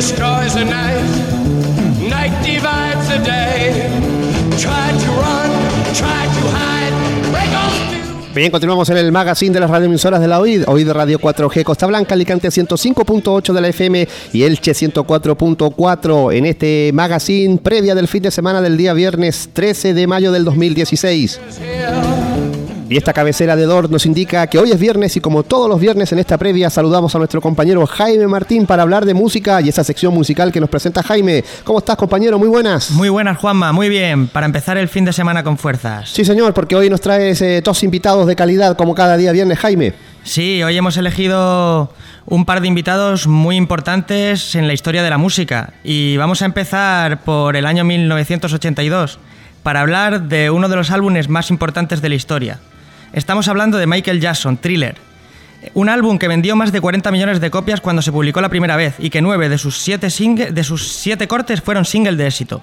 destroys the night, night divides the day. Try to run, try to hide, break on Bien, continuamos en el magazine de las radioemisoras de la OID, OID Radio 4G Costa Blanca, Alicante 105.8 de la FM y Elche 104.4 en este magazine previa del fin de semana del día viernes 13 de mayo del 2016. Y esta cabecera de DOR nos indica que hoy es viernes y como todos los viernes en esta previa saludamos a nuestro compañero Jaime Martín para hablar de música y esa sección musical que nos presenta Jaime. ¿Cómo estás compañero? Muy buenas. Muy buenas Juanma, muy bien, para empezar el fin de semana con fuerzas. Sí señor, porque hoy nos traes eh, dos invitados de calidad como cada día viernes Jaime. Sí, hoy hemos elegido un par de invitados muy importantes en la historia de la música y vamos a empezar por el año 1982 para hablar de uno de los álbumes más importantes de la historia. Estamos hablando de Michael Jackson, Thriller. Un álbum que vendió más de 40 millones de copias cuando se publicó la primera vez y que nueve de sus siete, de sus siete cortes fueron single de éxito.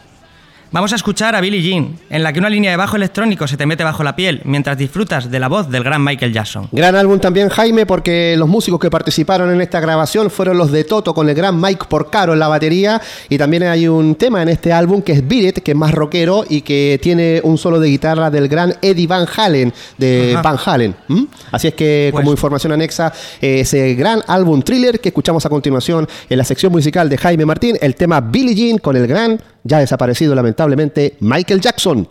Vamos a escuchar a Billie Jean, en la que una línea de bajo electrónico se te mete bajo la piel mientras disfrutas de la voz del gran Michael Jackson. Gran álbum también, Jaime, porque los músicos que participaron en esta grabación fueron los de Toto con el gran Mike Porcaro en la batería. Y también hay un tema en este álbum que es Beat It, que es más rockero y que tiene un solo de guitarra del gran Eddie Van Halen, de Ajá. Van Halen. Así es que, Pues- como información anexa, eh, ese gran álbum thriller que escuchamos a continuación en la sección musical de Jaime Martín, el tema Billie Jean con el gran, ya desaparecido lamentablemente, Michael Jackson.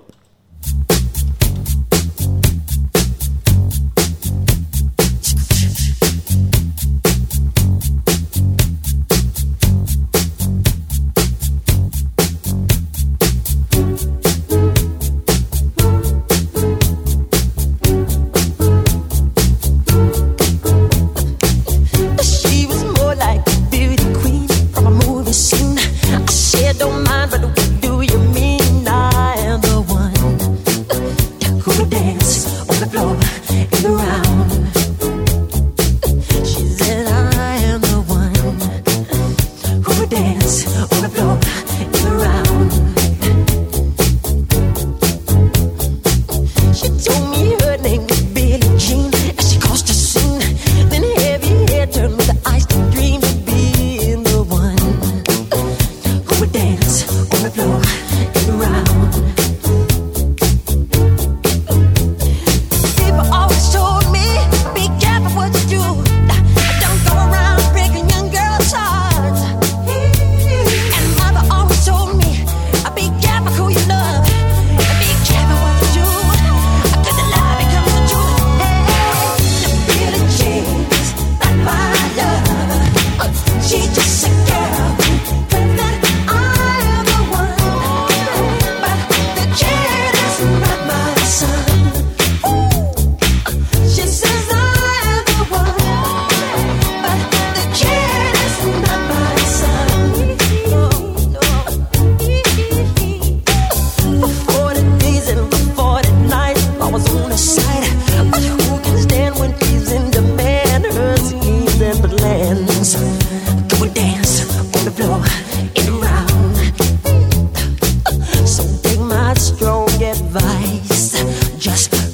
just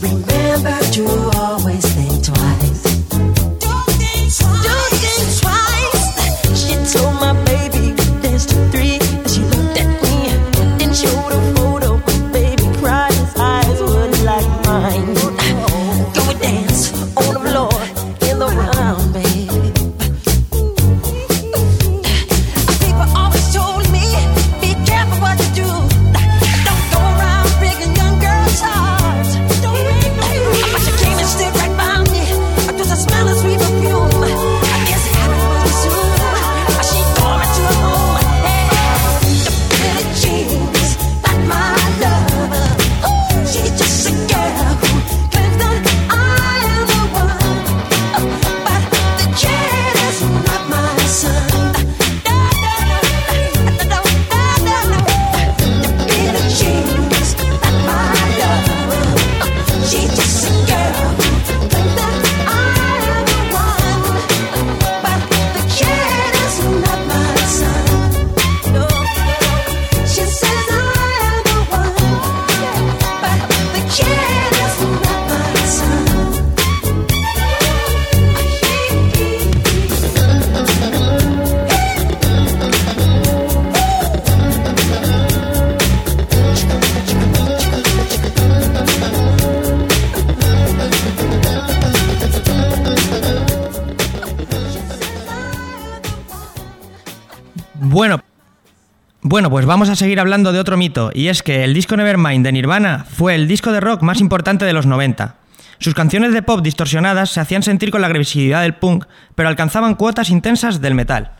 bueno, pues vamos a seguir hablando de otro mito, y es que el disco Nevermind de Nirvana fue el disco de rock más importante de los 90. Sus canciones de pop distorsionadas se hacían sentir con la agresividad del punk, pero alcanzaban cuotas intensas del metal.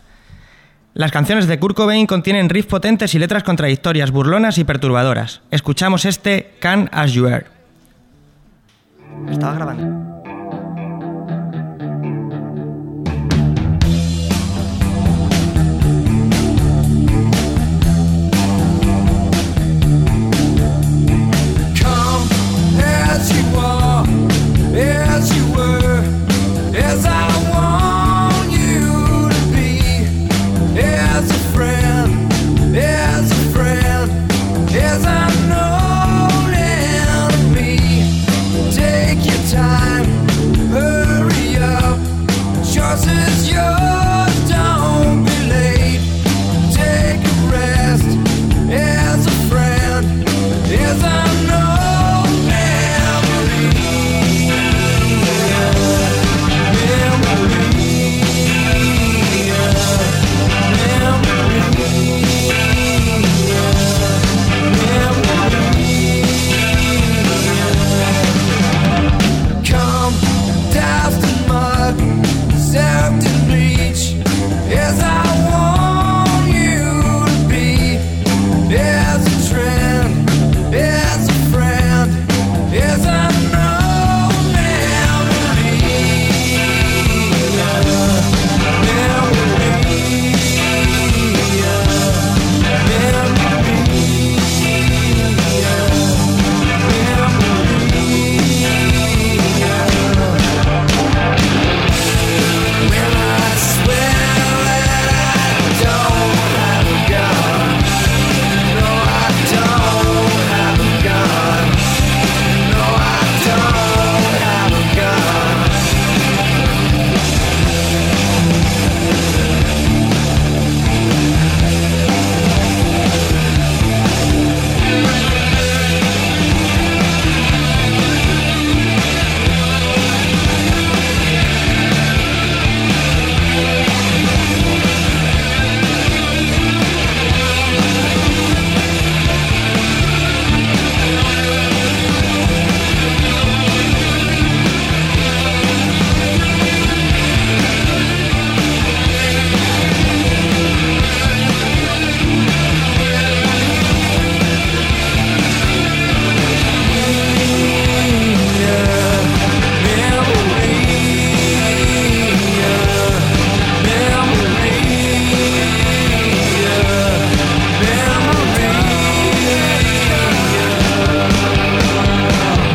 Las canciones de Kurt Cobain contienen riffs potentes y letras contradictorias, burlonas y perturbadoras. Escuchamos este Can As You Are. Estaba grabando.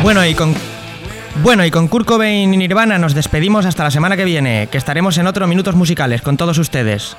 Bueno, y con bueno, y con Kurt Cobain y Nirvana nos despedimos hasta la semana que viene, que estaremos en otros minutos musicales con todos ustedes.